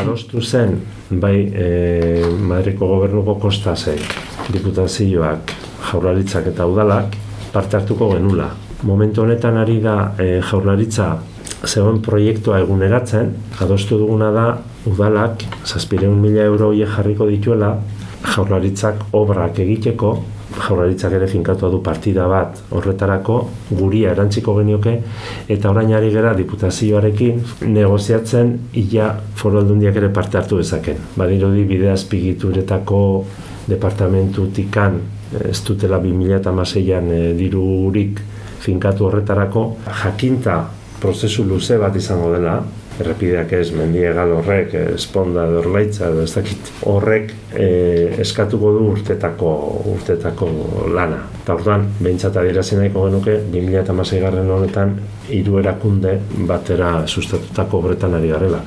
adostu zen, bai e, Madriko gobernuko kostasek, diputazioak, jaurlaritzak eta udalak, parte hartuko genula. Momentu honetan ari da e, jaurlaritza zegoen proiektua eguneratzen, adostu duguna da udalak, zazpireun mila euro jarriko dituela, jaurlaritzak obrak egiteko, jaurlaritzak ere finkatu du partida bat horretarako guria erantziko genioke eta orain ari gera diputazioarekin negoziatzen ia foru aldundiak ere parte hartu dezaken. Badirudi bide azpigituretako departamentutikan ez dutela 2006an e, dirurik finkatu horretarako jakinta prozesu luze bat izango dela, errepideak ez, mendiegal horrek, esponda dorlaitza, ez dakit, horrek e, eskatuko du urtetako, urtetako lana. Eta orduan, behintzat adierazien nahiko genuke, 2006 garren honetan, hiru erakunde batera sustatutako obretan ari garela.